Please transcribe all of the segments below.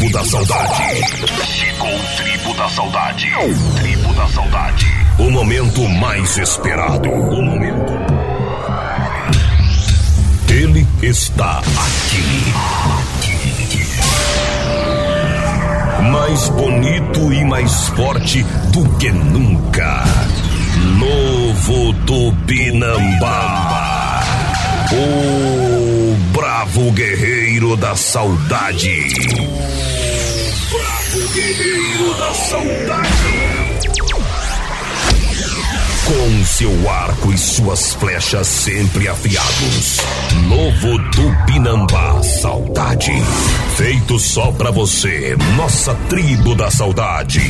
Tribo da Saudade. Chegou o Tribo da Saudade. Tribo da Saudade. O momento mais esperado. O momento. Ele está aqui. Mais bonito e mais forte do que nunca. Novo Tupinambá. O bravo guerreiro da saudade. Bravo guerreiro da saudade. Com seu arco e suas flechas sempre afiados. Novo Tupinambá Saudade. Feito só pra você, nossa tribo da saudade.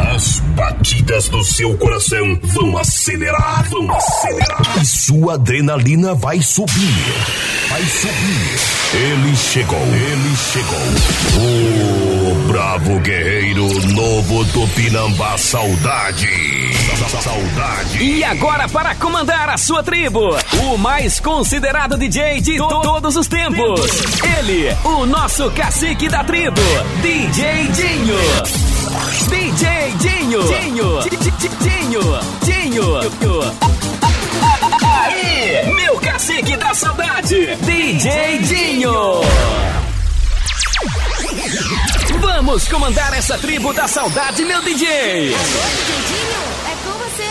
As batidas do seu coração vão acelerar, vão acelerar. E sua adrenalina vai subir. Vai subir. Ele chegou, ele chegou. O bravo guerreiro novo Tupinambá Saudade. Saudade. E agora para comandar a sua tribo, o mais considerado DJ de to todos os tempos. Ele, o nosso cacique da tribo, DJ Dinho. DJ Dinho. Dinho. Dinho. Dinho. Aí, meu cacique da saudade, DJ Dinho. Vamos comandar essa tribo da saudade, meu DJ. Alô, Dinho, é com você.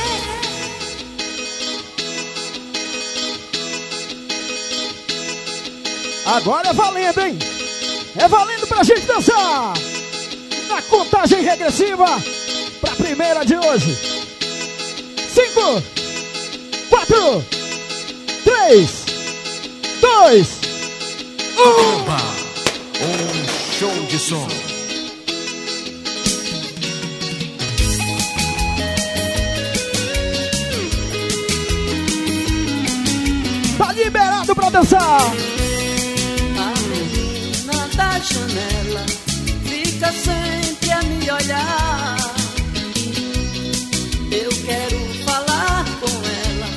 Agora é valendo, hein? É valendo pra gente dançar! Na contagem regressiva pra primeira de hoje. Cinco, quatro, três, dois, um. Um show de som. Tá liberado pra dançar! A menina da janela fica a me olhar. Eu quero falar com ela,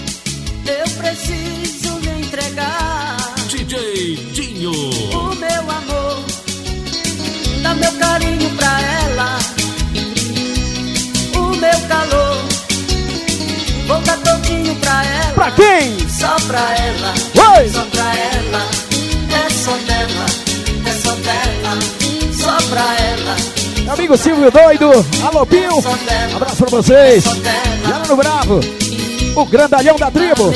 eu preciso lhe entregar DJ Dinho. o meu amor, dá meu carinho pra ela, o meu calor, vou dar todinho pra ela. Pra quem? Só pra ela, amigo Silvio Doido, alô Pio, abraço pra vocês. Ana no Bravo, o grandalhão da tribo.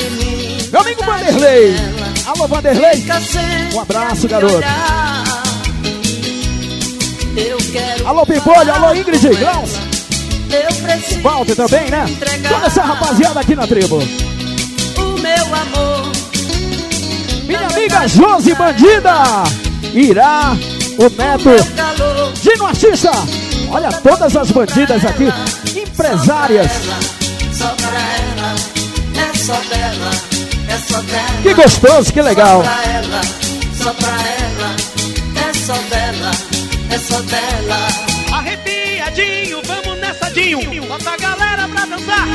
Meu amigo Vanderlei, alô Vanderlei. Um abraço, garoto. Alô Pimpolho, alô Ingrid, Graus, Walter também, né? Toda essa rapaziada aqui na tribo. O meu amor, Minha amiga Josi Bandida, Irá, o Neto, calor. Dino Artista. Olha todas as bandidas aqui, empresárias. Só pra ela, é só dela, é só dela. Que gostoso, que legal. Só pra ela, só pra ela, é só dela, é só dela. Arrepiadinho, vamos nessa, Dinho. Bota a galera pra dançar.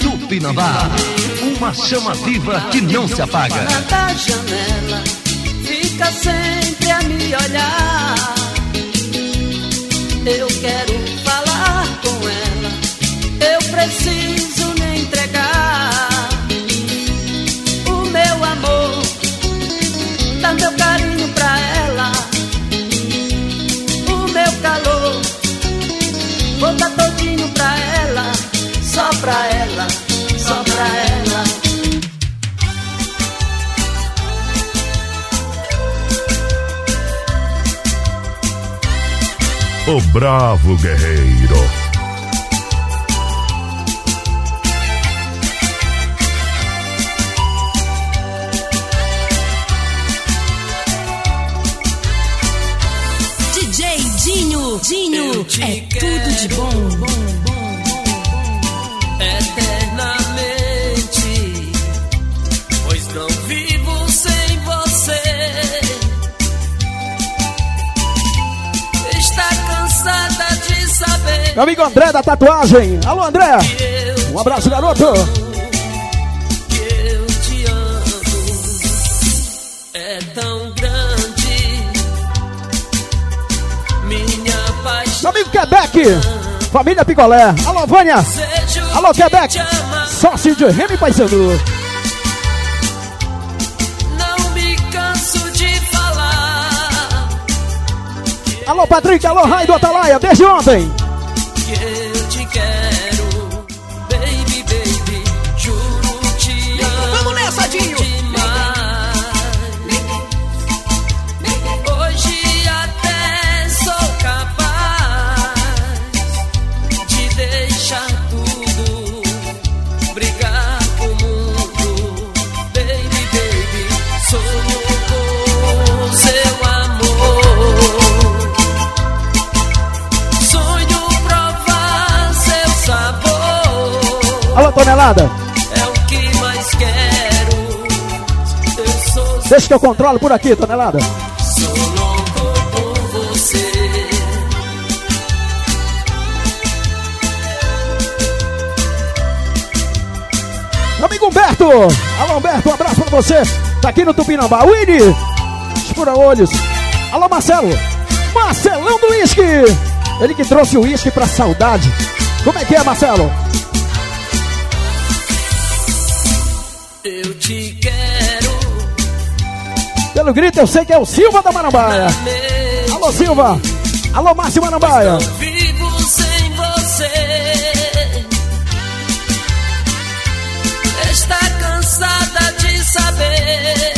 Tupinambá. Uma chama viva que não se apaga. Da janela, fica sempre a me olhar. Eu quero falar com ela, eu preciso O bravo guerreiro. DJ Dinho, Dinho, é tudo de bom. eternamente, pois não vivo Meu amigo André da tatuagem. Alô, André. Um abraço, garoto. Meu amigo Quebec. Família Picolé. Alô, Vânia. Alô, Quebec. Sócio de Remy Paysandu. Alô, Patrick, alô, Raio do Atalaia, desde ontem que Alô, Tonelada. É o que mais quero. Eu sou, Deixa que eu controlo por aqui, Tonelada. sou louco por você. Amigo Humberto. Alô, Humberto. Um abraço pra você. Tá aqui no Tupinambá. Winnie. Escura olhos. Alô, Marcelo. Marcelão do Whisky. Ele que trouxe o uísque pra saudade. Como é que é, Marcelo? Eu te quero. Pelo grito, eu sei que é o Silva da Marambaia. Alô, Silva. Alô, Márcio Marambaia. Vivo sem você. Está cansada de saber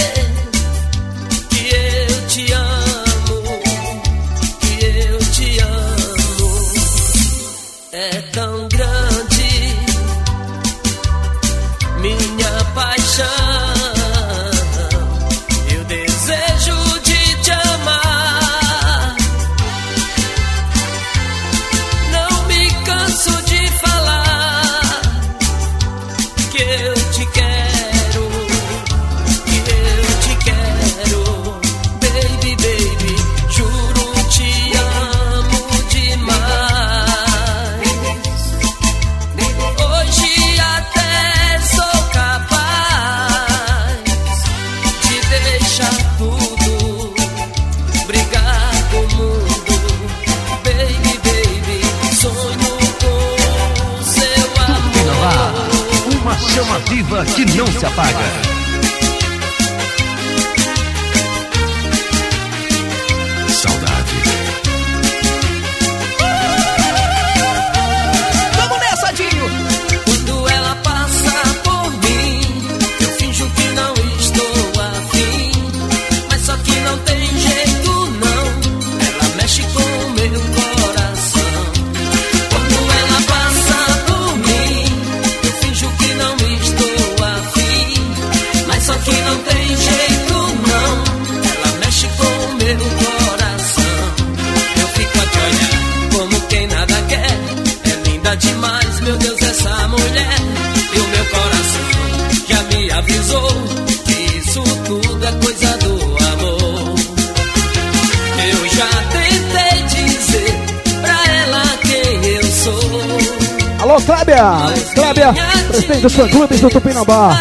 dos fã-clubes do Tupinambá.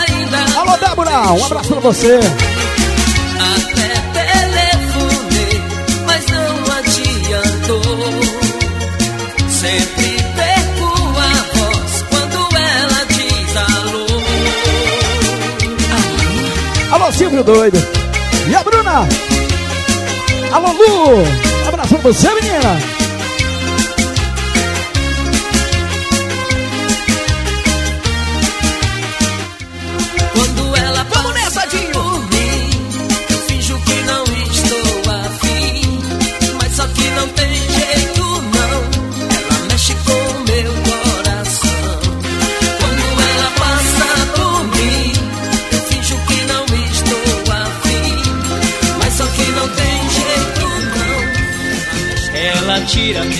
Alô, Débora. Um abraço pra você. Até telefonei, mas não adiantou. Sempre perco a voz quando ela diz alô. Alô, Silvio doido. E a Bruna? Alô, Lu. Um abraço pra você, menina.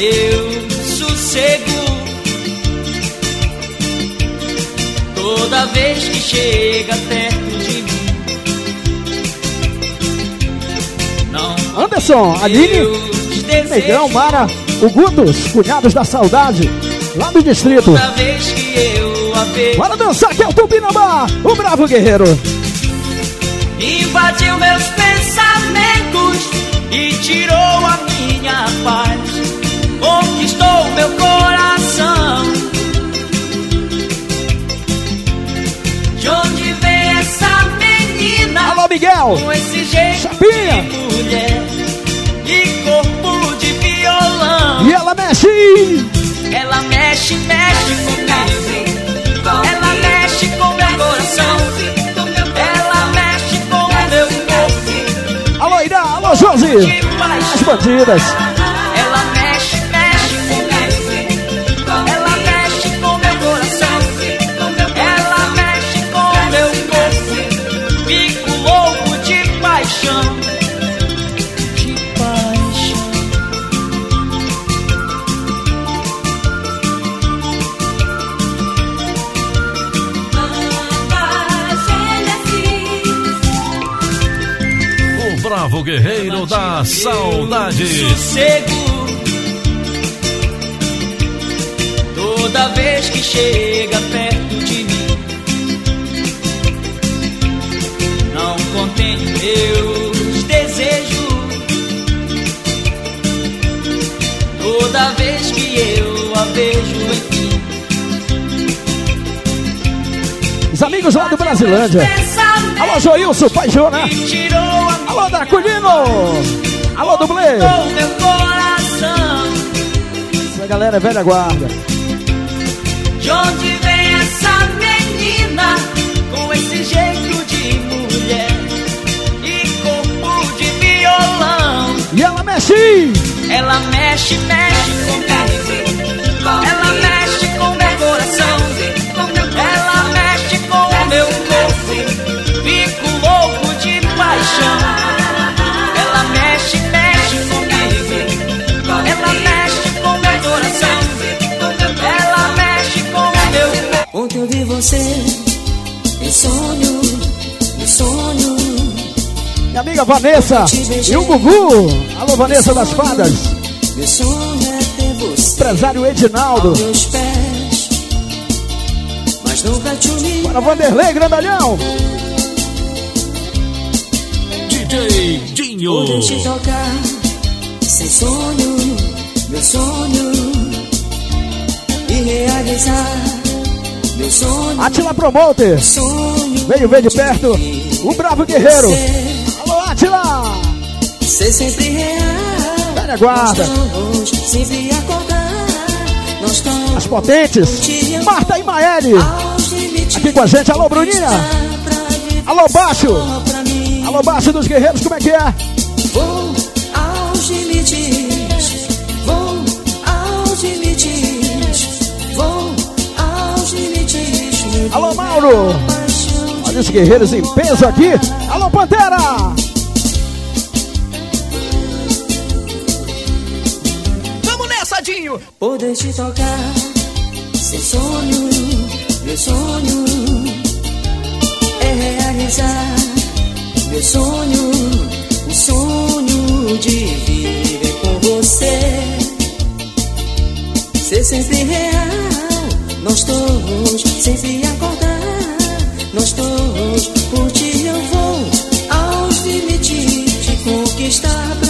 Meu sossego. Toda vez que chega perto de mim, não Anderson, Aline, Negão, Mara, o Gutos, cunhados da saudade, lá do distrito. Toda vez que eu a vejo, Bora dançar que é o Tupinambá, o bravo guerreiro. invadiu meus pensamentos e tirou a minha paz. Daniel. Com esse jeito Chapinha. de mulher e corpo de violão. E ela mexe. Ela mexe, mexe comigo. Ela mexe com meu coração. Ela mexe com meu corpo Alô, Irá. Alô, Josi. As bandidas. Guerreiro da saudade. sossego. Toda vez que chega perto de mim, não contém meus desejos. Toda vez que eu a vejo, enfim. Os amigos lá do Brasilândia. Alô, Joilson, pai Jô, né? Alô, Draculino. Alô, dublê. do meu coração. Essa galera é velha guarda. De onde vem essa menina com esse jeito de mulher e corpo de violão? E ela mexe. Ela mexe, mexe comigo. Ela mexe com meu coração. Ela mexe com meu corpo. Fico louco de paixão. Você em sonho, em sonho. Minha amiga Vanessa e o Gugu. Alô, Vanessa das Fadas. Meu sonho é ter você Empresário Edinaldo. aos meus pés. Mas nunca te humilhei. Para Vanderlei Grandalhão. DJ Dinho. Poder te tocar sem sonho, meu sonho. E realizar meu sonho. Atila Promoter. Veio ver de perto. O Bravo Guerreiro. Alô, Atila. ser sempre real. Velha guarda. Sempre acordar. As potentes. Marta e Maeli. Aqui com a gente. Alô, Bruninha. Alô, Baixo. Alô, Baixo dos Guerreiros. Como é que é? Vou aos limites, vou aos limites, vou. De Olha os guerreiros em peso aqui. Alô, Pantera. Vamos nessa, Dinho! Poder te tocar, sem sonho, meu sonho é realizar meu sonho, o sonho de viver com você. Ser sempre real, nós todos sempre acordar, nós todos por ti eu vou. Aos limites te conquistar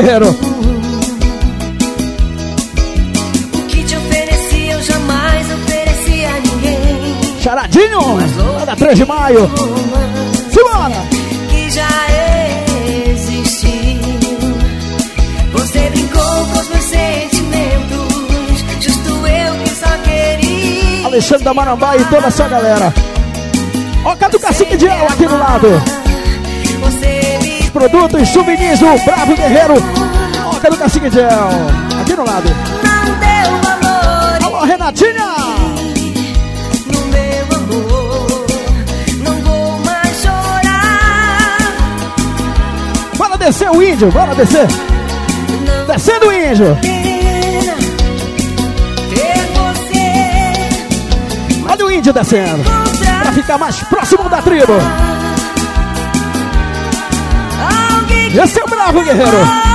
guerreiro. O que te ofereci eu jamais ofereci a ninguém. Charadinho, lá da 3 de maio. Simbora! Que já existiu. Você brincou com os meus sentimentos. Justo eu que só queria. Alexandre da Marambá e toda essa galera. Ó, cadê o cacique de ela aqui do lado. Os produtos, souvenirs do Bravo Guerreiro. Oca do Cacique de El. Aqui do lado. Alô, Renatinha. No meu amor, não vou mais chorar. Bora descer o índio, bora descer. Descendo o índio. Olha o índio descendo. Pra ficar mais próximo da tribo. Esse é o Bravo Guerreiro.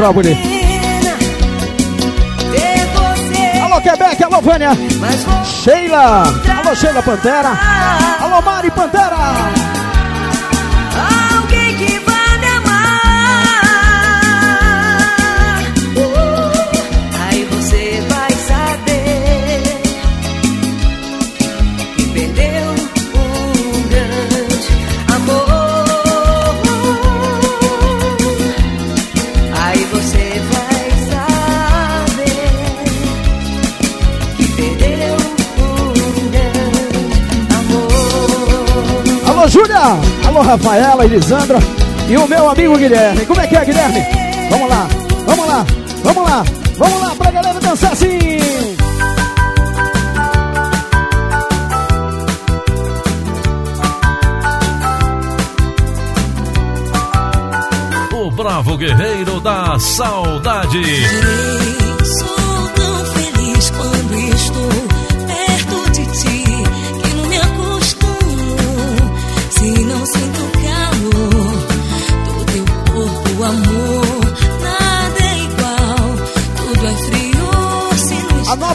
Metrópole. Alô, Quebec, alô, Vânia. Sheila. Alô, Sheila Pantera. Alô, Mari Pantera. Júlia. Alô, Rafaela, Elisandra. E o meu amigo Guilherme. Como é que é, Guilherme? Vamos lá, vamos lá, vamos lá, vamos lá pra galera dançar assim. O bravo guerreiro da saudade.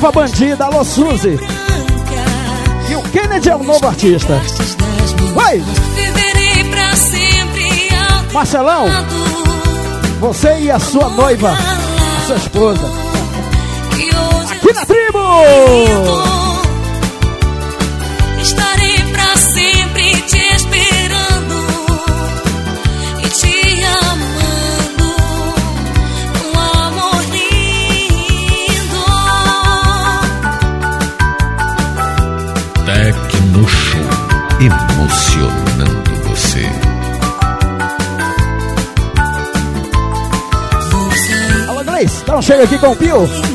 Nova bandida, alô, Suzy. E o Kennedy é o novo artista. Teu Marcelão, você e a sua noiva, a sua esposa. Aqui na tribo! Chega aqui com o Pio.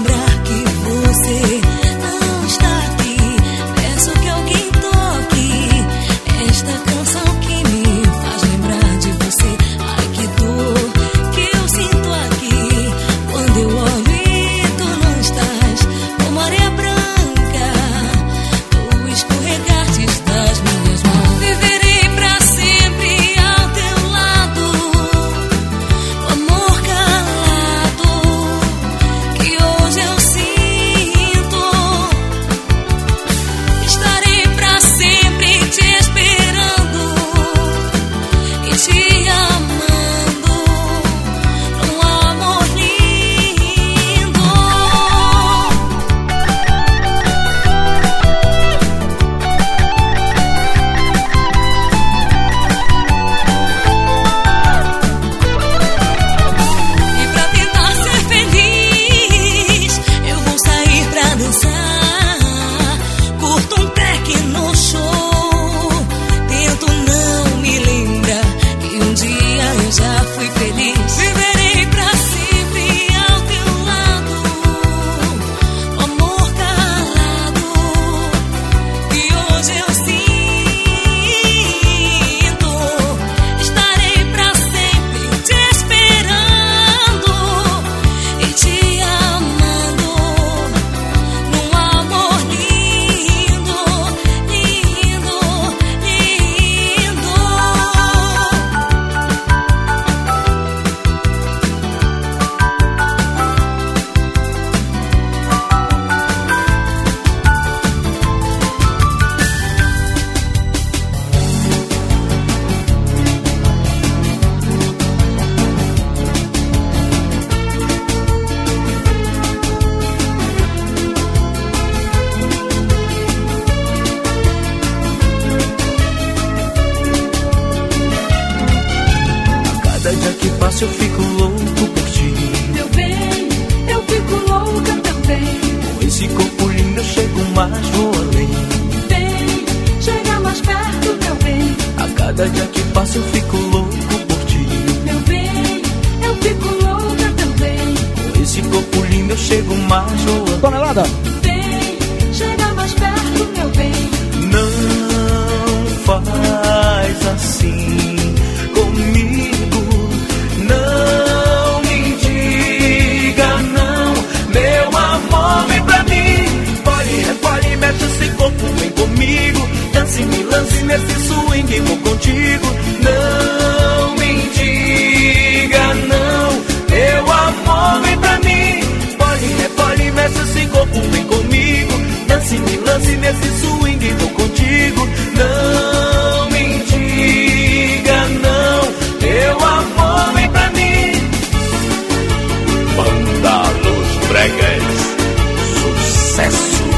Eu fico louco por ti. Meu bem, eu fico louca também. Com esse corpo lindo eu chego mais, vou além. Vem, chega mais perto, meu bem. A cada dia que passa eu fico louco por ti. Meu bem, eu fico louca também. Com esse corpo lindo eu chego mais, vou além. Tonelada. Vem, chega mais perto, meu bem. Não faz assim nesse swing, vou contigo. Não me diga não, meu amor, vem pra mim. Pode, repare, mexe esse corpo, vem comigo. Dance, me lance nesse swing, vou contigo. Não me diga não, meu amor, vem pra mim. Banda Los Bregas. Sucesso.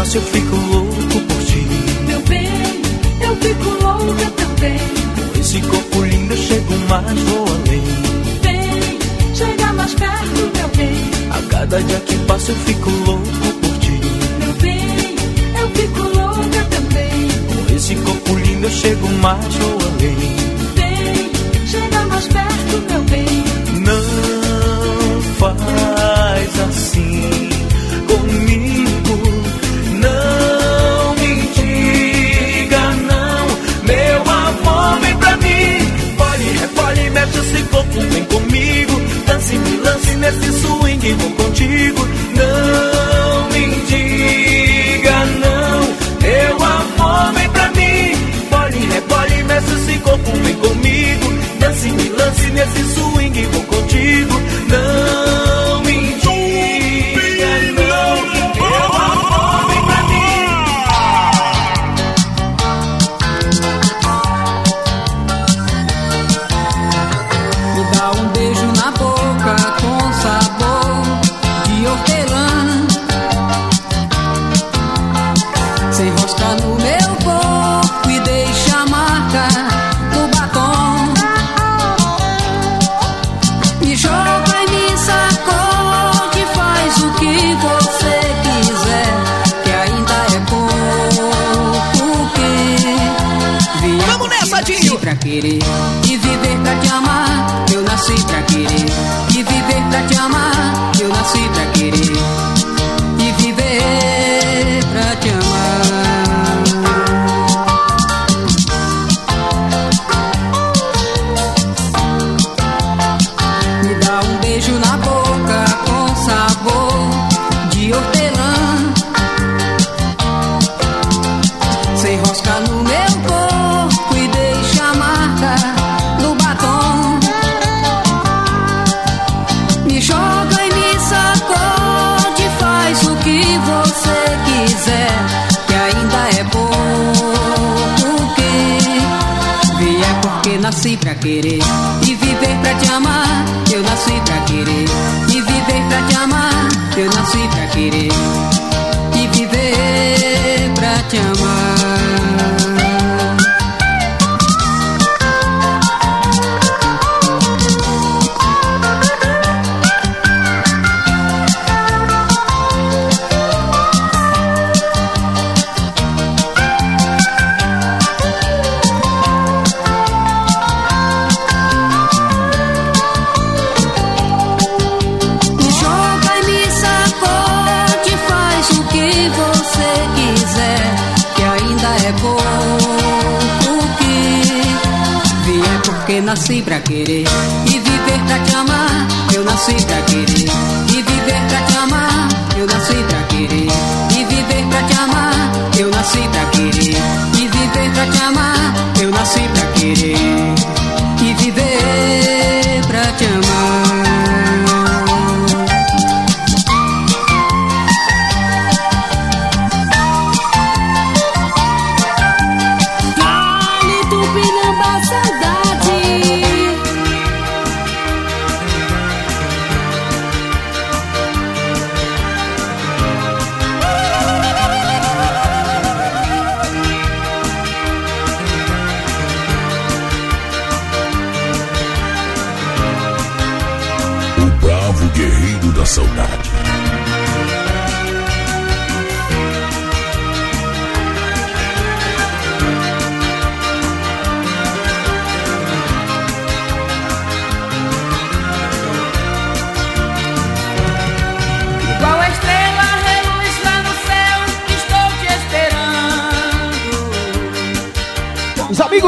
Passa eu fico louco por ti. Meu bem, eu fico louca também. Com esse corpo lindo eu chego mais, vou além. Vem, chega mais perto, meu bem. A cada dia que passa eu fico louco por ti. Meu bem, eu fico louca também. Com esse corpo lindo eu chego mais, vou além. Vem, chega mais perto, meu bem. Não faz contigo. Não me diga não, meu amor, vem pra mim. Pode, repole, mexe esse corpo, vem comigo. Dance, me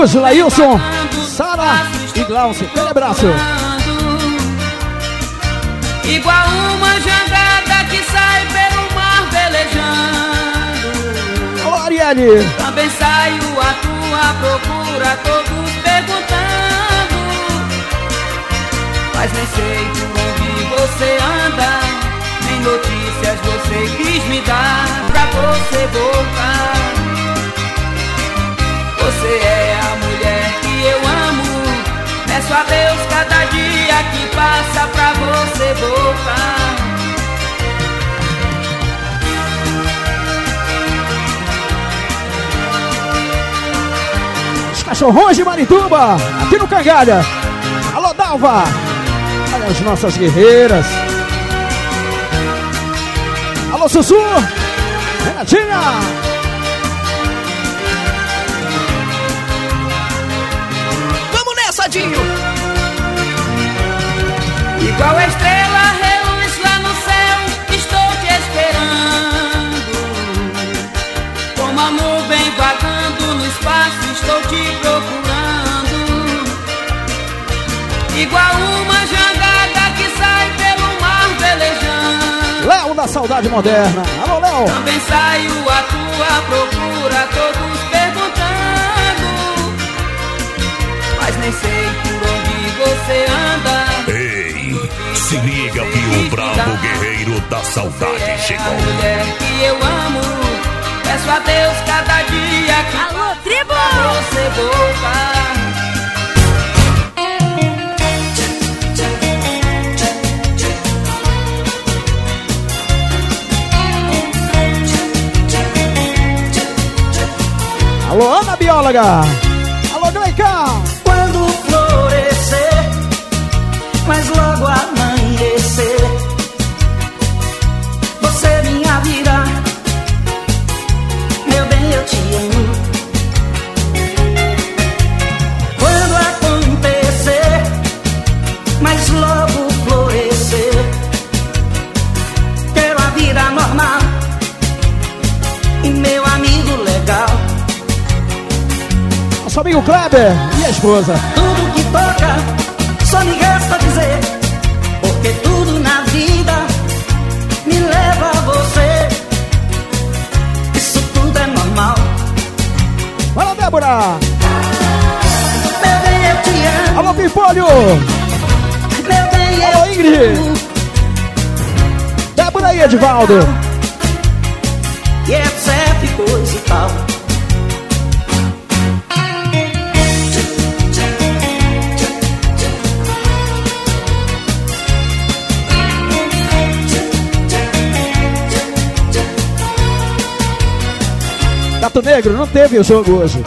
amigos Lailson, Sara e Glaucio. Aquele abraço. Igual uma jangada que sai pelo mar velejando. Alô, Ariane. Também saio à tua procura, todos perguntando. Mas nem sei por onde você anda, nem notícias você quis me dar pra você voltar. Você é Peço a Deus cada dia que passa pra você voltar. Os cachorrões de Marituba, aqui no Cangalha. Alô, Dalva. Olha as nossas guerreiras. Alô, Sussu. Renatinha. Vamos a estrela reluz lá no céu, estou te esperando. Como a nuvem vagando no espaço, estou te procurando. Igual uma jangada que sai pelo mar velejando. Léo da Saudade Moderna. Alô, Léo. Também saio à tua da saudade é a chegou. mulher que eu amo. Peço a Deus cada dia que Alô, tribo! pra você voltar. Alô, Ana Bióloga. Kleber e a esposa. Tudo que toca, só me resta dizer. Porque tudo na vida me leva a você. Isso tudo é normal. Fala, Débora. Meu bem, eu te amo. Alô, Pimpolho. Meu bem, Alô, Ingrid. Débora e Edivaldo. Gato Negro não teve o jogo hoje.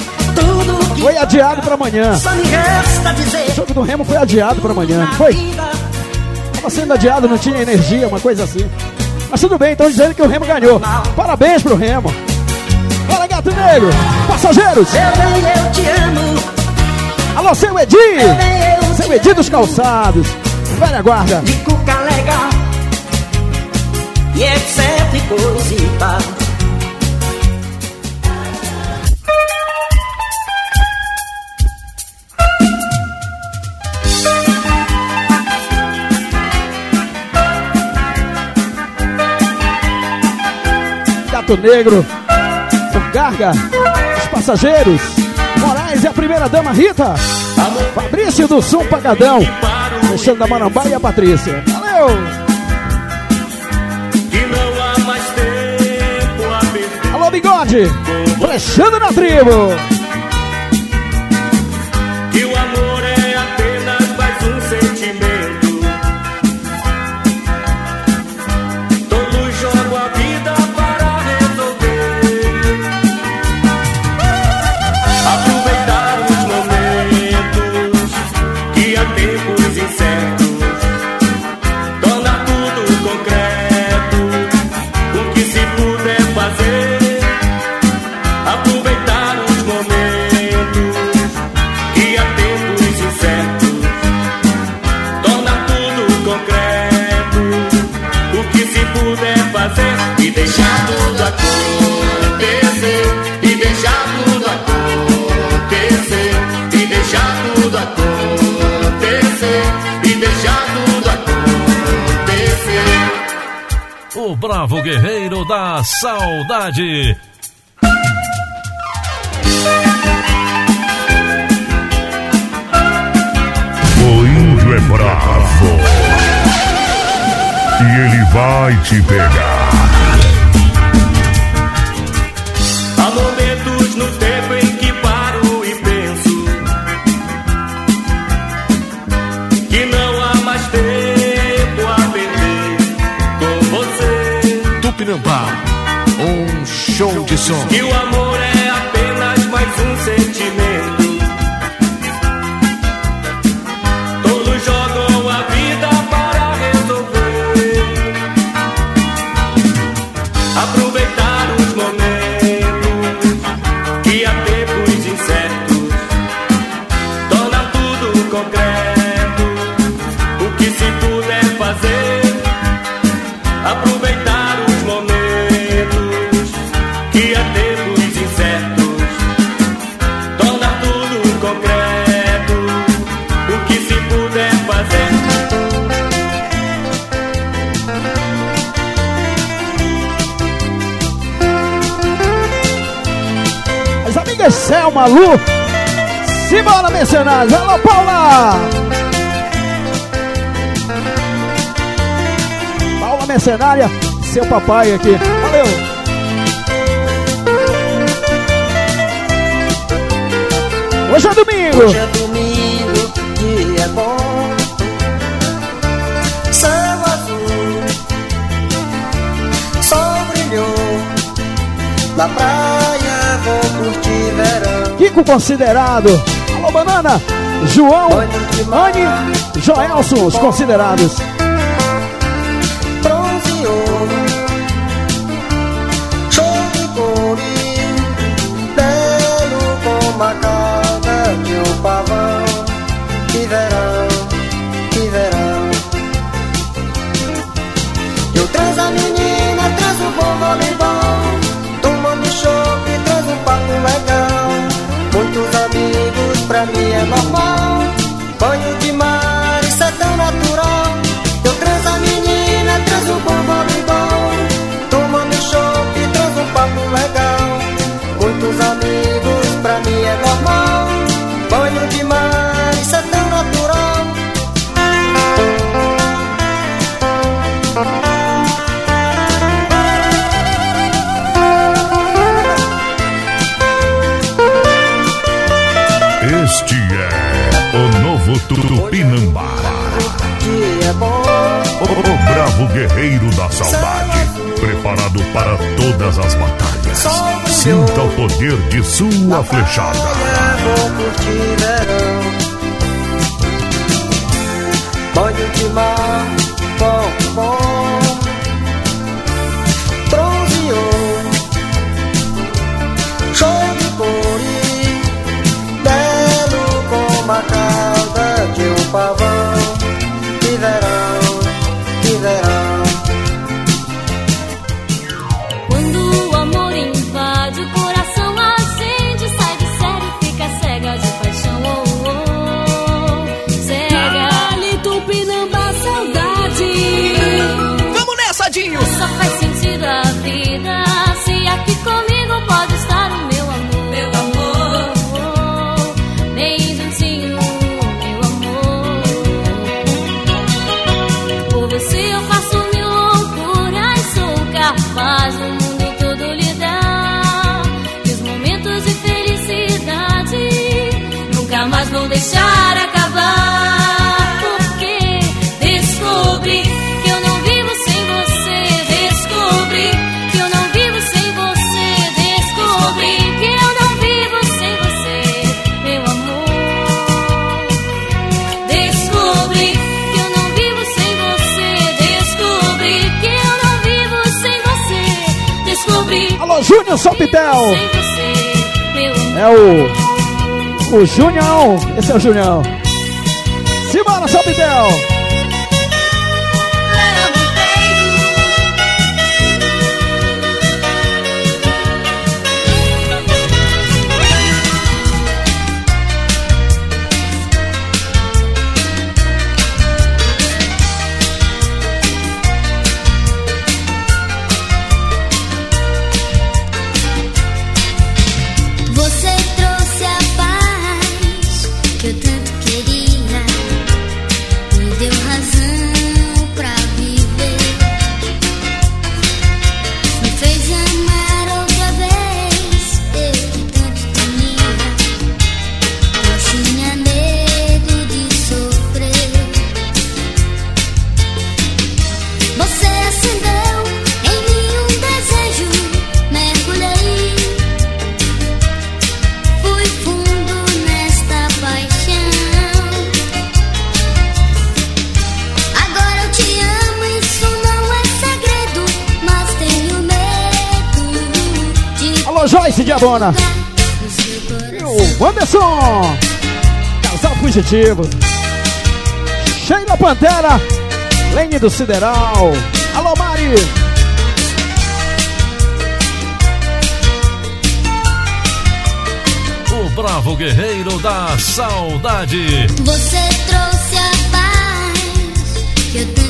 Foi adiado pra amanhã. O jogo do Remo foi adiado pra amanhã. Foi? Tava sendo adiado, não tinha energia, uma coisa assim. Mas tudo bem, estão dizendo que o Remo ganhou. Parabéns pro Remo. Fala, Gato Negro. Passageiros. Bem, eu te amo. Alô, seu Edi. Eu Seu Edi dos calçados. Velha guarda. de cuca legal e etc coisa e Gato Negro. O Garga. Os passageiros. Moraes e a primeira dama Rita. Fabrício do Sum Pagadão. Fechando a Marambá e a Patrícia. Valeu! Alô, bigode! Fechando na tribo! O bravo guerreiro da saudade. O índio é bravo. E ele vai te pegar. As amigas Selma, Lu. Simbora, mercenários. Alô, Paula. Paula Mercenária, seu papai aqui. Valeu. Hoje é domingo. Hoje é domingo, dia bom. Céu azul, sol brilhou. Na praia Kiko considerado. Alô, banana. João, Anne, Joelson, os considerados. Bronzeou, show de cores, belo como a cauda de um pra mim é normal. Banho de mar, isso é tão natural. Eu transo a menina, transo bom voleibol. Tomando chopp, transo um papo legal. Muitos amigos, pra mim é normal. Guerreiro da saudade. Preparado para todas as batalhas. Sinta o poder de sua flechada. Banho de mar, bom, bom. Bronzeou, show de cores, belo como a cauda de um pavão. Que verão, Vamos nessa, Dinho! Só faz sentido a vida se aqui comigo pode estar o meu amor. Meu amor, bem juntinho, meu amor. Por você eu faço mil loucuras, sou capaz do mundo todo Meu amor. É o. O Junião. Esse é o Junião. Simbora, Sopitel. E o Anderson. Casal fugitivo. Sheila Pantera. Lene do Sideral. Alô, Mari. O bravo guerreiro da saudade. Você trouxe a paz que eu tanto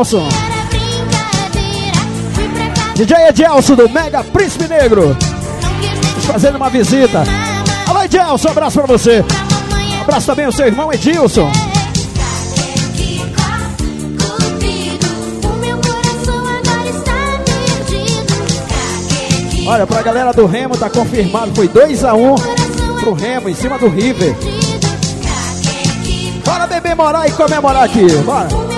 Edelson. DJ Edelson do Mega Príncipe Negro. Fazendo uma visita. Alô, Edelson, um abraço pra você. Um abraço também ao seu irmão Edilson. Olha, pra galera do Remo, tá confirmado. Foi 2x1 pro Remo, em cima do River. Bora beber, morar e comemorar aqui. Bora.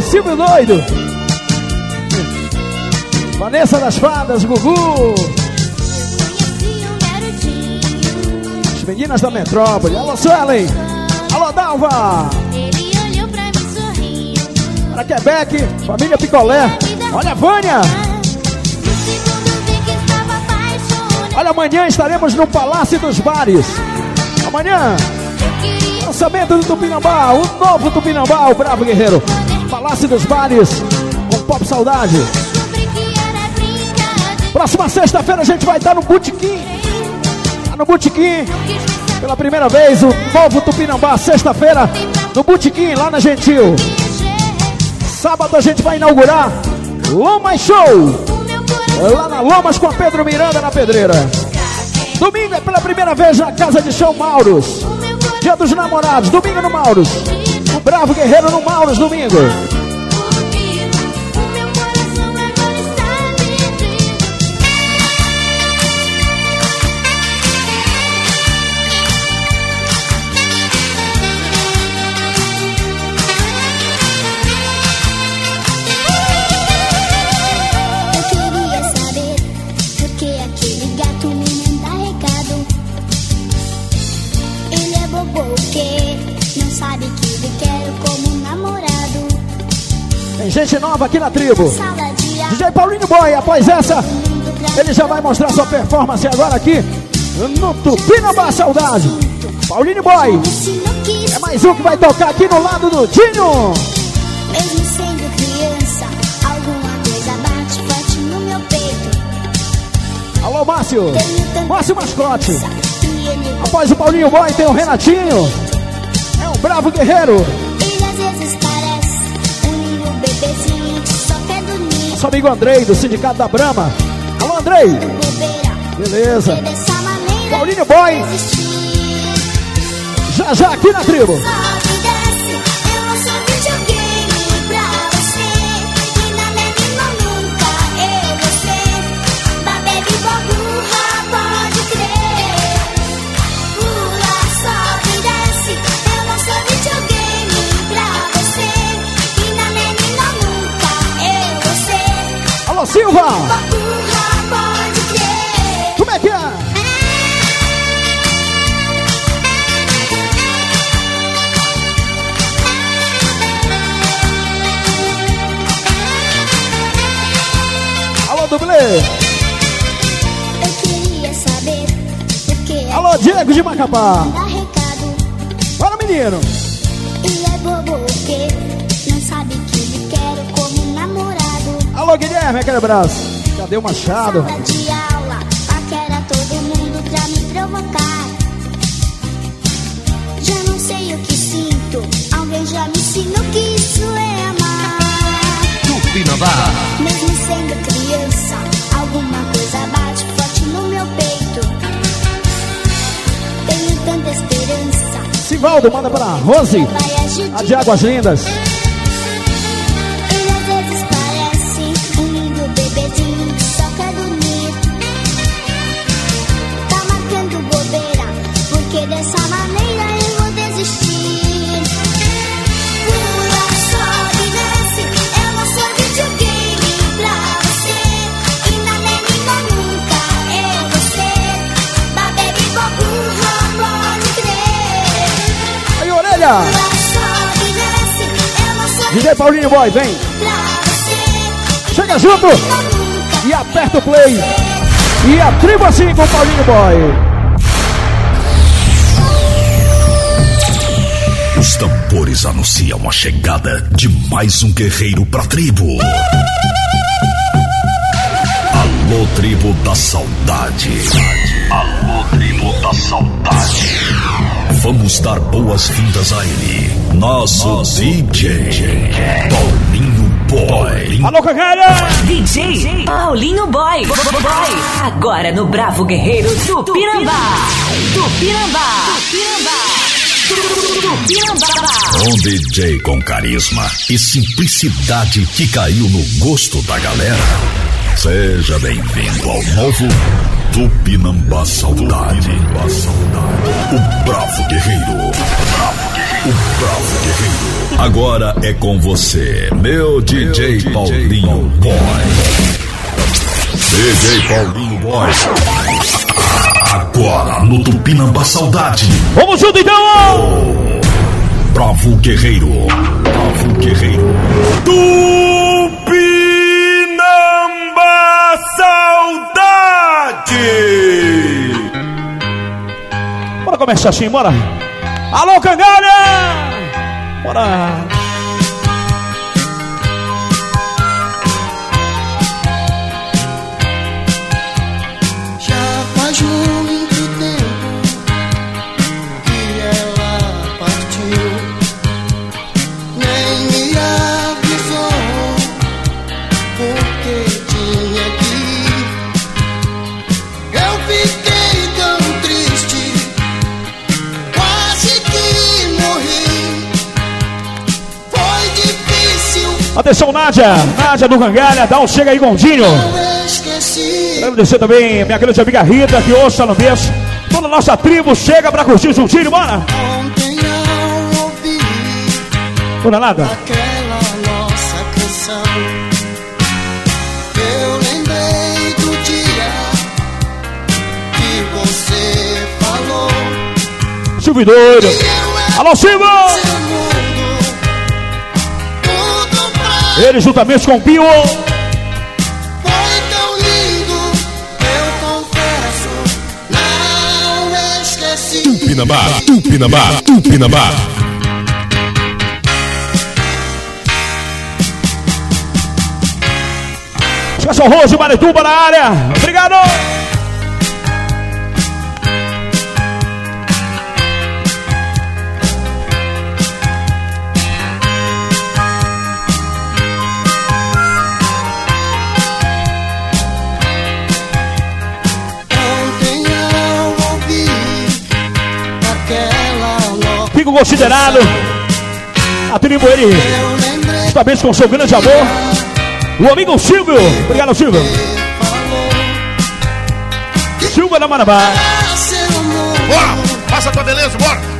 Silvio Doido. Vanessa das Fadas, Gugu. As meninas da metrópole. Alô, Suelen. Alô, Dalva. Para Quebec, família Picolé. Olha a Vânia. Olha, amanhã estaremos no Palácio dos Bares. Amanhã, lançamento do Tupinambá, o novo Tupinambá, o Bravo Guerreiro. Palácio dos Bares, com Pop Saudade. Próxima sexta-feira a gente vai estar no Botequim. Tá no Botequim, pela primeira vez, o novo Tupinambá, sexta-feira, no Botequim, lá na Gentil. Sábado a gente vai inaugurar Lomas Show. Lá na Lomas com a Pedro Miranda na Pedreira. Domingo é pela primeira vez na Casa de Show Mauros. Dia dos Namorados, domingo no Mauros. Bravo Guerreiro no Mauros, domingo. Gente nova aqui na tribo. DJ Paulinho Boy, após essa, ele já vai mostrar sua performance agora aqui no Tupinambá Saudade. Paulinho Boy. É mais um que vai tocar aqui no lado do Dinho. Mesmo sendo criança, alguma coisa bate forte no meu peito. Alô, Márcio. Márcio Mascote. Após o Paulinho Boy tem o Renatinho. É um bravo guerreiro. Nosso amigo Andrei, do Sindicato da Brama. Alô, Andrei. Beleza. Paulinho Boy. Já já aqui na tribo. Alô, Diego de Macapá. Fala, menino. E é bobo não sabe que quero como namorado. Alô, Guilherme, aquele abraço. Cadê o Machado? De aula, todo mundo pra me provocar. Já não sei o que sinto, alguém já me ensinou que isso é amar. Tupi Mesmo sendo que Sivaldo, manda pra Rose, a de Águas Lindas. Sou DJ Paulinho Boy, vem. Chega junto e aperta o play. E a tribo assim com o Paulinho Boy. Os tambores anunciam a chegada de mais um guerreiro pra tribo. Alô, tribo da saudade. Alô, tribo da saudade. Vamos dar boas-vindas a ele, nosso, DJ, Paulinho Boy. Alô, Cagalha! DJ Paulinho Boy. Boy. Agora no Bravo Guerreiro Tupinambá. Tupinambá. Tupinambá. Tupinambá. Um DJ com carisma e simplicidade que caiu no gosto da galera. Seja bem-vindo ao novo Tupinambá Saudade. O Bravo Guerreiro. O Bravo Guerreiro. Agora é com você, meu DJ Paulinho Boy. DJ Paulinho Boy. Agora no Tupinambá Saudade. Vamos junto então! Bravo Guerreiro. Bravo Guerreiro. Tupinambá Bora começar assim, bora! Alô, Cangalha! Bora! Nádia! Nádia do Cangalha, dá um chega aí, Gondinho! não esqueci. Agradecer também minha grande amiga Rita, que ouça no berço. Toda a nossa tribo chega pra curtir juntinho, bora! Ontem ao ouvir Dona Nada, aquela nossa canção. Eu lembrei do dia que você falou. Silvio Doido! Alô, Silvio! Ele juntamente com o Pio. Foi tão lindo, eu confesso, não esqueci. Tupinambá, Tupinambá, Tupinambá. Esqueça o Rose, Marituba na área. Obrigado! Considerado. A tribo ele. Justamente com seu grande amor. O amigo Silvio. Obrigado, Silvio. Silvio da Marabá. Bora, passa tua beleza, bora.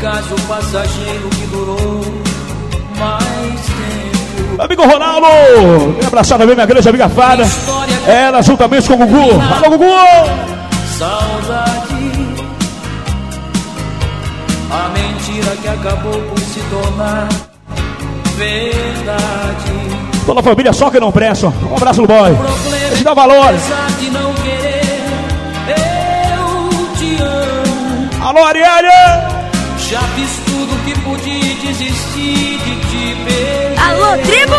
Caso passageiro que durou mais tempo. Amigo Ronaldo, vem abraçar também minha grande amiga Fada. Ela juntamente com o Gugu. Alô, Gugu! Saudade, a mentira que acabou por se tornar verdade. Toda a família só que não presta. Um abraço no boy. Te dá valor. Querer, eu te amo. Alô, Ariane! Já fiz tudo que pude desistir de te perder. Alô, tribo!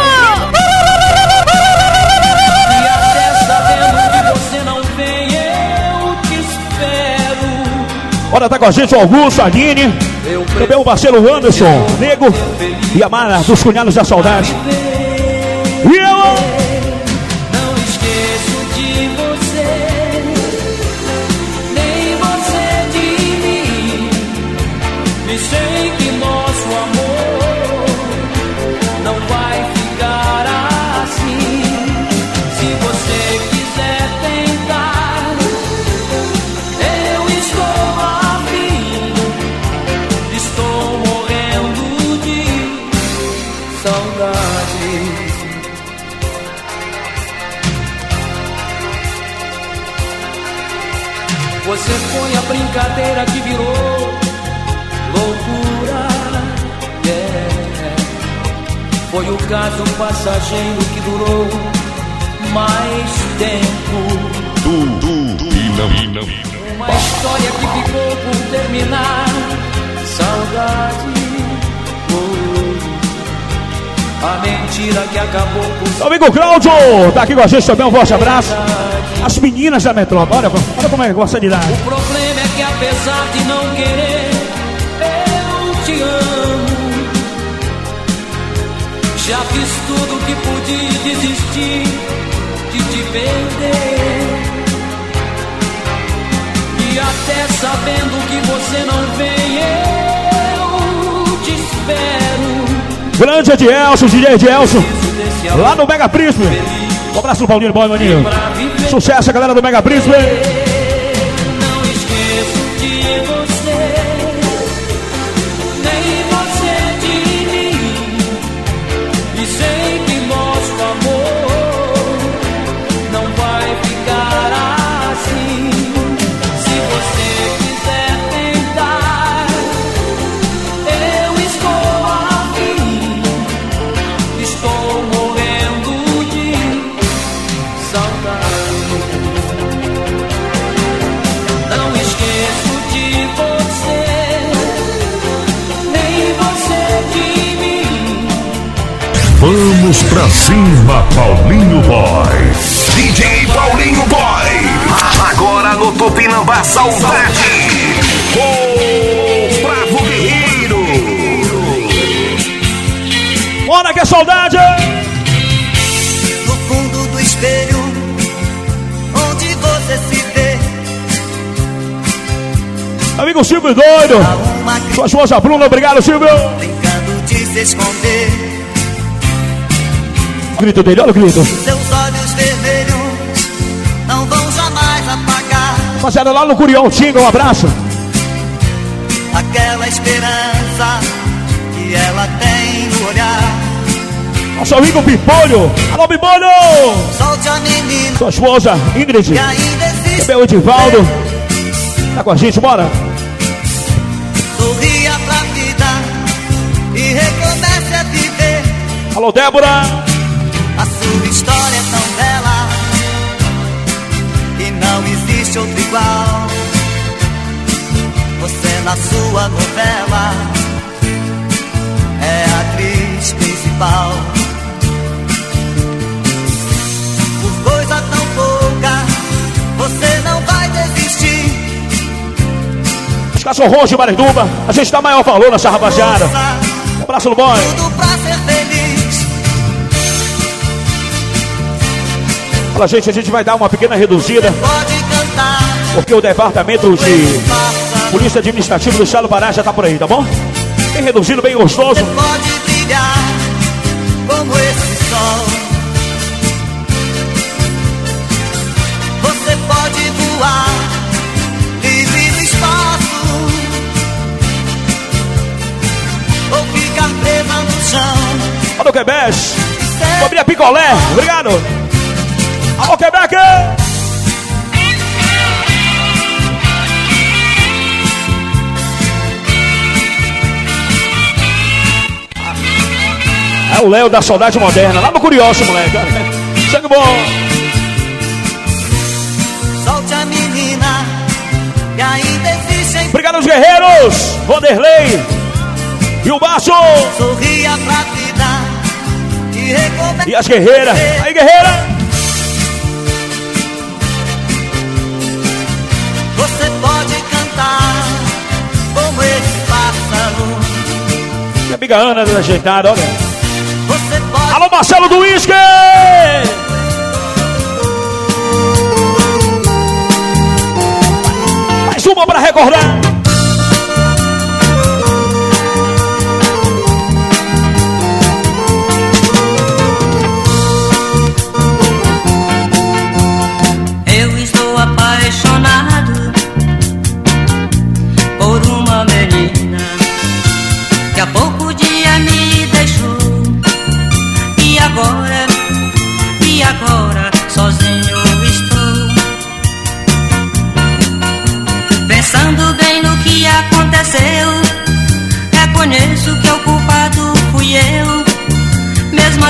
E até sabendo que você não vem, eu te espero. Olha, tá com a gente o Augusto, a Aline. Também o parceiro Anderson, Nego e a Mara dos Cunhados da Saudade. E eu? Brincadeira que virou loucura. yeah. Foi o caso passageiro que durou mais tempo. Uma história que ficou por terminar. Saudade. oh. A mentira que acabou por Amigo Cláudio, tá aqui com a gente também. Um forte abraço. As meninas da metrópole. Olha, olha como é que gosta de dar. Apesar de não querer, eu te amo. Já fiz tudo que pude desistir de te perder. E até sabendo que você não vem, eu te espero. Grande Edielson, DJ Edielson. Lá no Mega Príncipe. Um abraço no Paulinho Boy, maninho. Sucesso, galera do Mega Príncipe. Vamos pra cima, Paulinho Boy. DJ Paulinho Boy. Agora no Tupinambá Saudade. O Bravo Guerreiro. Bora que é saudade! No fundo do espelho, onde você se vê, Amigo Silvio doido. Sua esposa Bruna, obrigado, Silvio. brincando de se esconder. Grito dele, olha o grito. Seus olhos vermelhos não vão jamais apagar Rapaziada, lá no Curião, Tinga, um abraço. aquela esperança que ela tem no olhar. Nosso amigo Pipolho. Alô, Pipolho! Solte a menina Sua esposa, Ingrid. que ainda existe. Também o Edivaldo. Tá com a gente, bora. Sorria pra vida e recomece a viver. Alô, Débora. Igual. Você na sua novela é a atriz principal. Por coisa tão pouca, você não vai desistir. Os cachorrões de Marinduba. A gente dá maior valor nessa rapaziada. Um abraço no boy. Tudo pra ser feliz. Fala, gente, a gente vai dar uma pequena reduzida. Porque o departamento de Polícia Administrativa do Chalo Pará já tá por aí, tá bom? Bem reduzido, bem gostoso. Você pode brilhar como esse sol. Você pode voar livre no espaço. Ou ficar presa no chão. Olha o Quebec. Família Picolé, obrigado. Alô, Quebec! O Léo da Saudade Moderna, lá no Curioso, moleque. Sangue bom. Solte a menina que ainda existem. Obrigado aos guerreiros, Vanderlei e o Baço. Sorria pra vida e. E as guerreiras. Aí, guerreira. Você pode cantar como esse pássaro. Minha amiga Ana da ajeitada, olha. Marcelo do Whisky! Mais uma para recordar.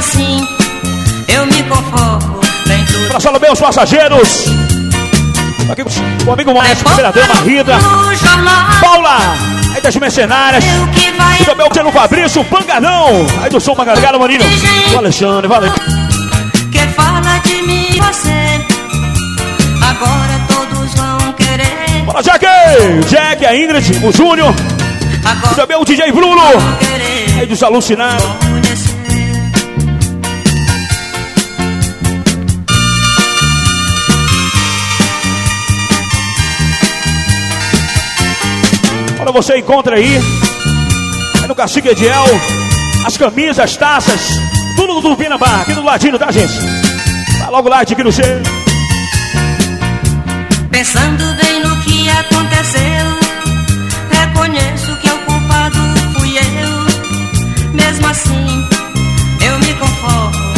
Assim, eu me conformo, tudo. Pra sala bem os passageiros. Aqui com o amigo Maestro, primeira dama, Rita. Paula, aí das mercenárias. Também o Tino Fabrício, Panganão. Aí do Som Magalhada, maninho. O Alexandre, valeu. que fala de mim você. Agora todos vão querer. Bora, Jack! Jack, a Ingrid, o Júnior. Também o DJ Bruno. Aí dos alucinados. Olha, você encontra aí, é no Cacique Ediel, as camisas, as taças, tudo do Tupinambá, aqui do ladinho, tá, gente? Vai logo lá, aqui no cheiro. Pensando bem no que aconteceu, reconheço que o culpado fui eu. Mesmo assim, eu me conformo,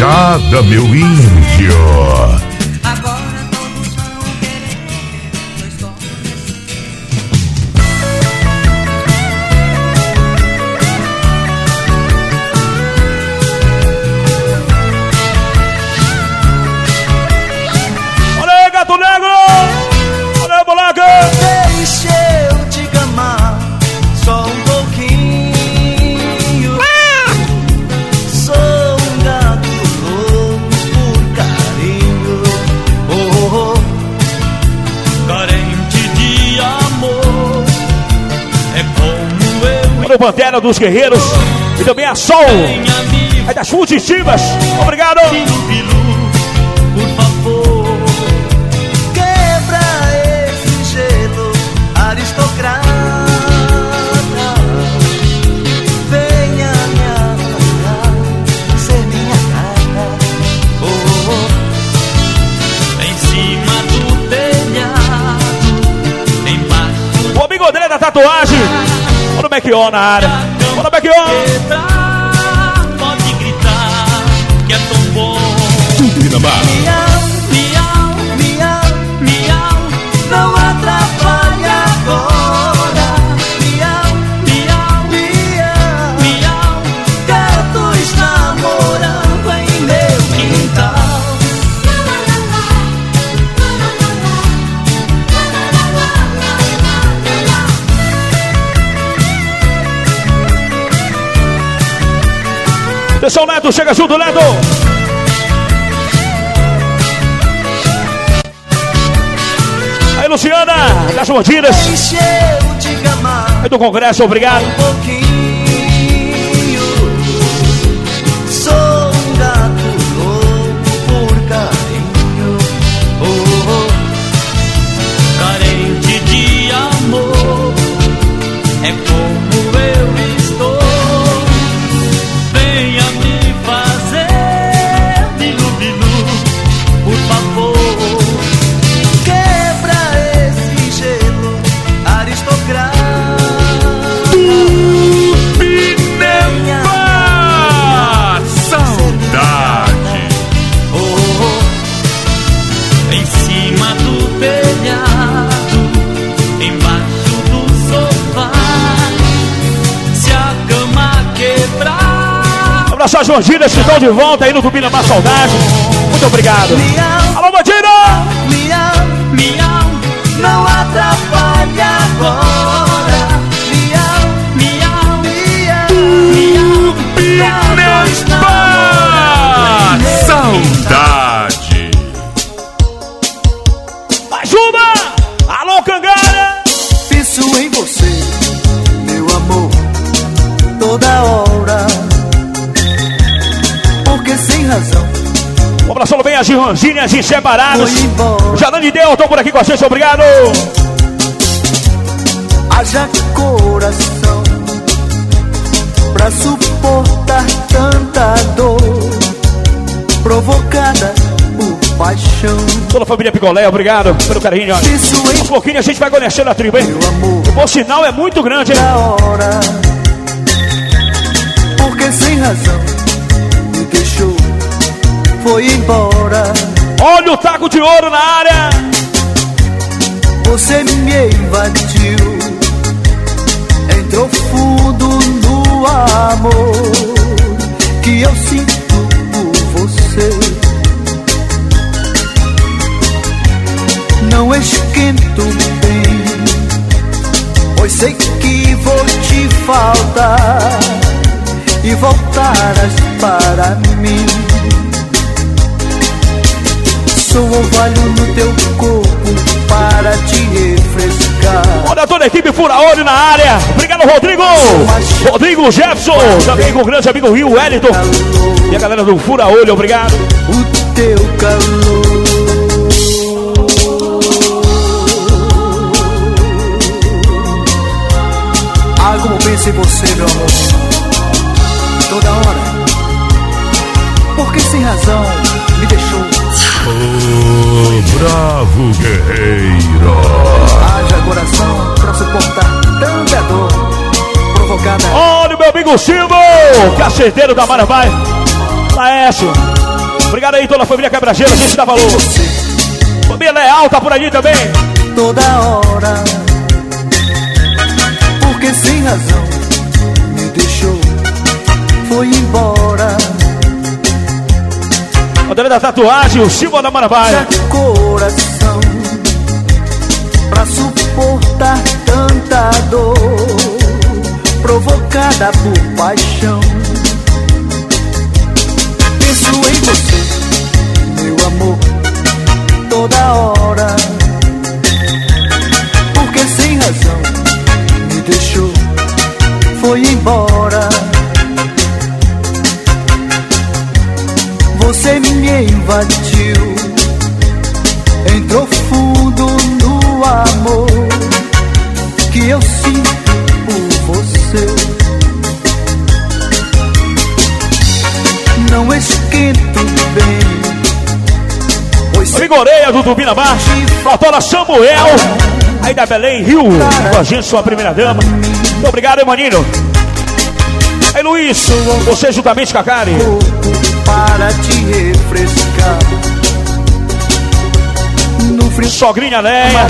flechada, meu índio. Dos Guerreiros e também a Sol. Aí das fugitivas. Obrigado! Por favor, quebra esse gelo aristocrata. Venha me abraçar, ser minha cara. Em cima do telhado, embaixo. O amigo André da tatuagem. Olha o Bequion na área. Olha o Atenção, Neto, chega junto, Neto. Aí, Luciana, das Mordidas. Aí do Congresso, obrigado. Que estão de volta aí no Tupinambá Saudade. Muito obrigado. Alô, Bandira! Irmãzinhas. Foi embora. Janane Del, estão por aqui com gente, obrigado! Haja coração pra suportar tanta dor provocada por paixão. Toda a família Picolé, obrigado pelo carinho. Um pouquinho a gente vai conhecendo a tribo, hein? O sinal é muito grande, hein? Hora, porque sem razão me deixou, foi embora. Olha o taco de ouro na área! Você me invadiu, entrou fundo no amor que eu sinto por você. Não esquento bem, pois sei que vou te faltar e voltarás para mim. Sou orvalho no teu corpo para te refrescar. Olha toda a equipe Fura Olho na área. Obrigado, Rodrigo. Rodrigo Jefferson. Também com o grande amigo Rio Wellington. E a galera do Fura Olho, obrigado. O teu calor. Ah, como penso em você, meu amor. Toda hora. Porque sem razão me deixou. Ô, bravo guerreiro! Haja coração pra suportar tanta dor provocada. Olha o meu amigo Silvio. Caceteiro da Marabai. Laércio. Obrigado aí toda a família Quebrageira. A gente dá valor. Família Leal tá por ali também. toda hora. Porque sem razão me deixou, foi embora. André da Tatuagem, o símbolo da Marabai. Haja coração pra suportar tanta dor provocada por paixão. Penso em você, meu amor, toda hora. Porque sem razão me deixou, foi embora. Você me invadiu, entrou fundo no amor que eu sinto por você. Não esquento bem, pois Amigo Oreia do Tupinambá. Doutora Samuel. Aí da Belém, Rio. Com a gente, sua primeira dama. Muito obrigado, hein, maninho. Aí, Luiz. Você juntamente com a Karen. Para te refrescar. No frio Sogrinha Leia.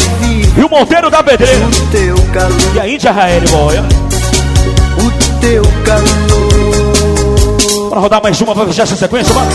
E o Monteiro da Pedreira. calor, E a Índia Raeli, boy. o teu calor. Bora rodar mais uma pra fechar essa sequência, bora.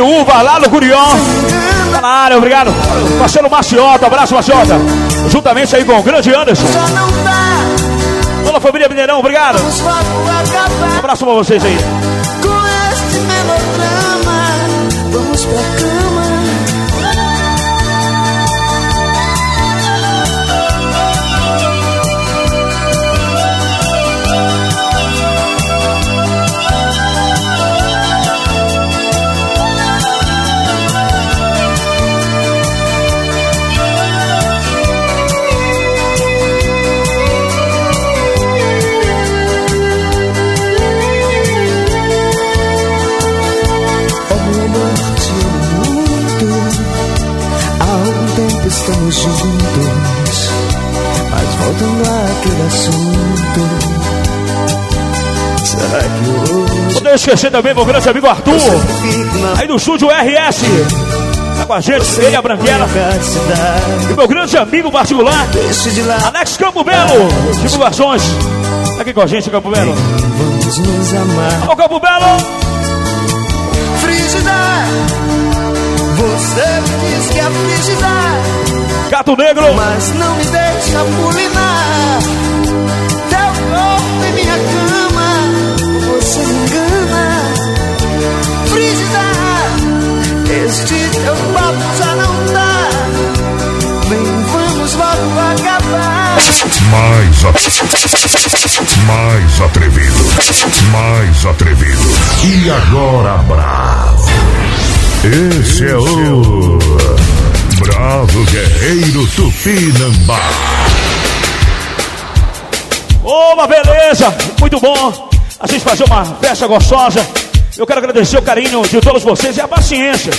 Uva lá no Curió. Tá na área, obrigado. Marcelo Maciota, abraço Maciota. Juntamente aí com o grande Anderson. Toda a família Mineirão, obrigado. Um abraço pra vocês aí. Estamos juntos. Mas voltando àquele assunto. Será que hoje. Deixe esquecer também meu grande amigo Arthur. Aí do estúdio RS. Tá com a gente, ele e a Branquela. E meu grande amigo particular, Alex Campo Belo. Divulgações. Tá aqui com a gente, Campo Belo. Vamos nos amar. Alô, Campo Belo. Frígida, você me diz que é frígida. Gato Negro. Mas não me deixa pulinar. Teu corpo em minha cama, você me engana. Frígida, este teu papo já não dá. Vem, vamos logo acabar. Mais, a... mais atrevido, mais atrevido. E agora, bravo. Esse é o Bravo Guerreiro Tupinambá. Uma beleza, muito bom. A gente fazer uma festa gostosa. Eu quero agradecer o carinho de todos vocês e a paciência.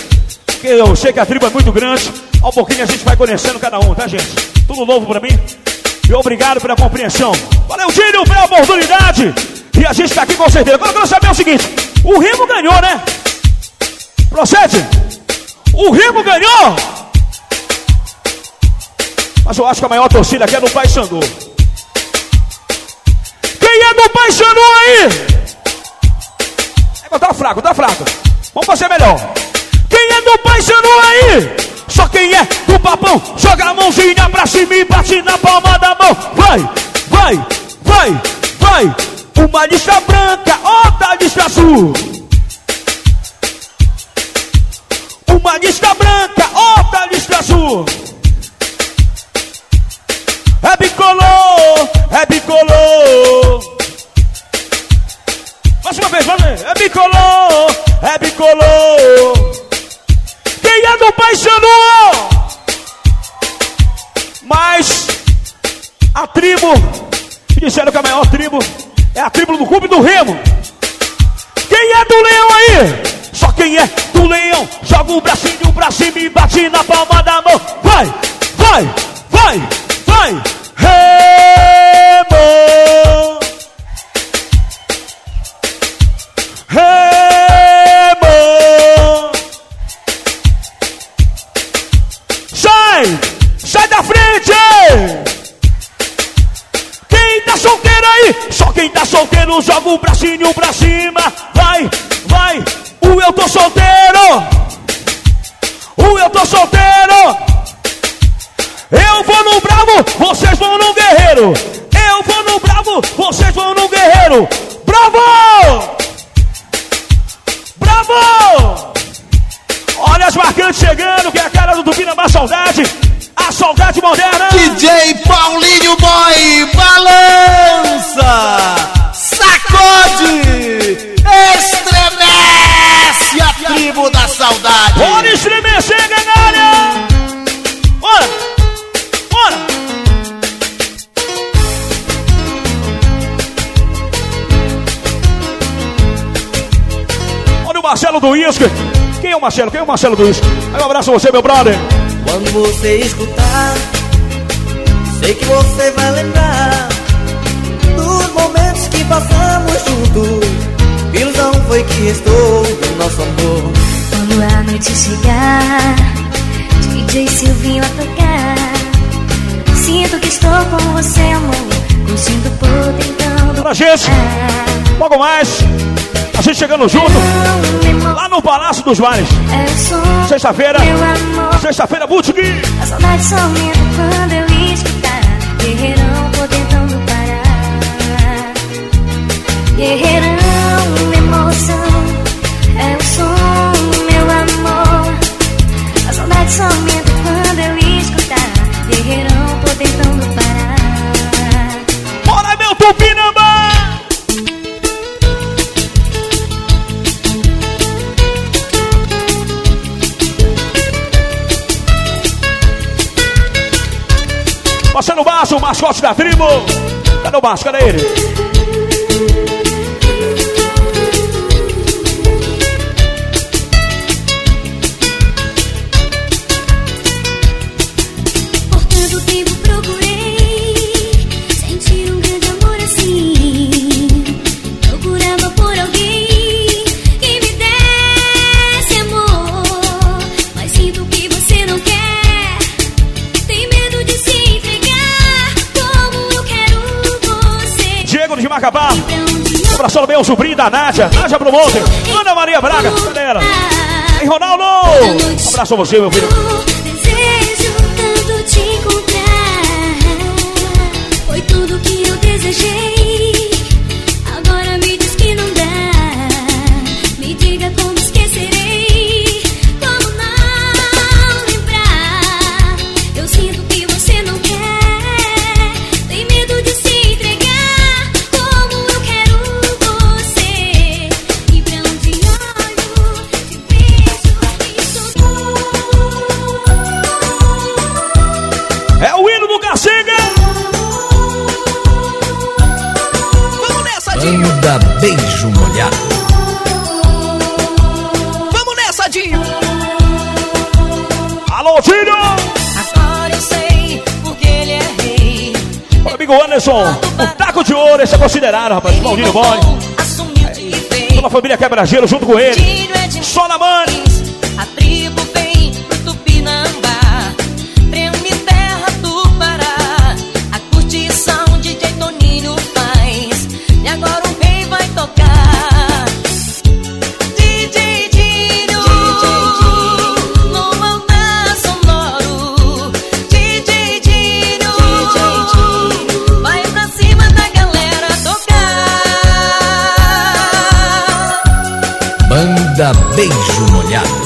Porque eu sei que a tribo é muito grande. Ao pouquinho a gente vai conhecendo cada um, tá, gente? Tudo novo pra mim. E obrigado pela compreensão. Valeu, Gílio, pela oportunidade. E a gente tá aqui com certeza. Agora eu quero saber o seguinte: o Rimo ganhou, né? Procede. O Rimo ganhou. Mas eu acho que a maior torcida aqui é do Pai Sandu. Quem é do Pai Sandu aí? É, tá fraco, tá fraco. Vamos fazer melhor. Quem é do Pai Sandu aí? Só quem é do papão, joga a mãozinha pra cima e bate na palma da mão. Vai, vai, vai, vai. Uma lista branca, outra lista azul. Uma lista branca, outra lista azul. É bicolor, é bicolor. Mais uma vez, vamos ver. É bicolor, é bicolor. Quem é do Paixão? Mas a tribo, que disseram que a maior tribo é a tribo do Clube do Remo. Quem é do leão aí? Só quem é do leão, joga o bracinho pra cima e bate na palma da mão. Vai, vai, vai, vai. Remo. Remo. Sai, sai da frente. Tá solteiro aí? Só quem tá solteiro joga o bracinho pra cima. Vai, vai. O eu tô solteiro. O eu tô solteiro. Eu vou no bravo, vocês vão no guerreiro. Eu vou no bravo, vocês vão no guerreiro. Bravo! Bravo! Olha as marcantes chegando, que é a cara do Tupinambá Saudade. A saudade moderna. DJ Paulinho Boy, balança, sacode, estremece a tribo da saudade. Bora estremecer, galera! Bora! Bora! Olha o Marcelo do Isque. Quem é o Marcelo? Quem é o Marcelo do Isque? Um abraço a você, meu brother. Quando você escutar, sei que você vai lembrar dos momentos que passamos juntos. Ilusão foi que restou do nosso amor. Quando a noite chegar, DJ Silvinho a tocar. Sinto que estou com você, amor. Curtindo por então. Pra gente, logo mais, a gente chegando junto lá no Palácio dos Vales. Sexta-feira, sexta-feira, Butgui. A saudade só aumenta quando eu escutar. Guerreirão, vou tentando parar. Guerreirão. Tá mascote da tribo? Tá cadê o mascote? Cadê ele? Marcelo Bem, o sobrinho da Nádia. Nádia pro Monte. Ana Maria Braga. Galera. E Ronaldo! Um abraço a você, meu filho. Anderson, o taco de ouro, esse é considerado, rapaz. Maldinho Boni. Toda a família quebra gelo junto com ele. Só na mãe. Beijo Molhado.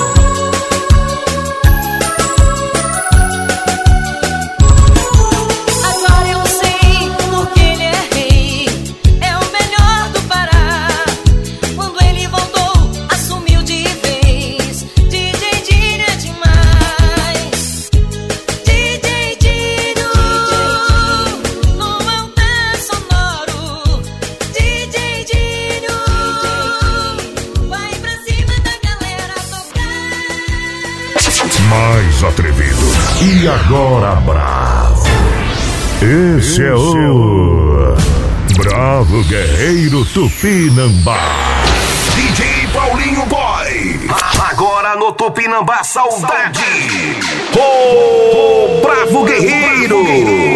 Seu Bravo Guerreiro Tupinambá. DJ Paulinho Boy. Agora no Tupinambá Saudade. o oh, Bravo Guerreiro.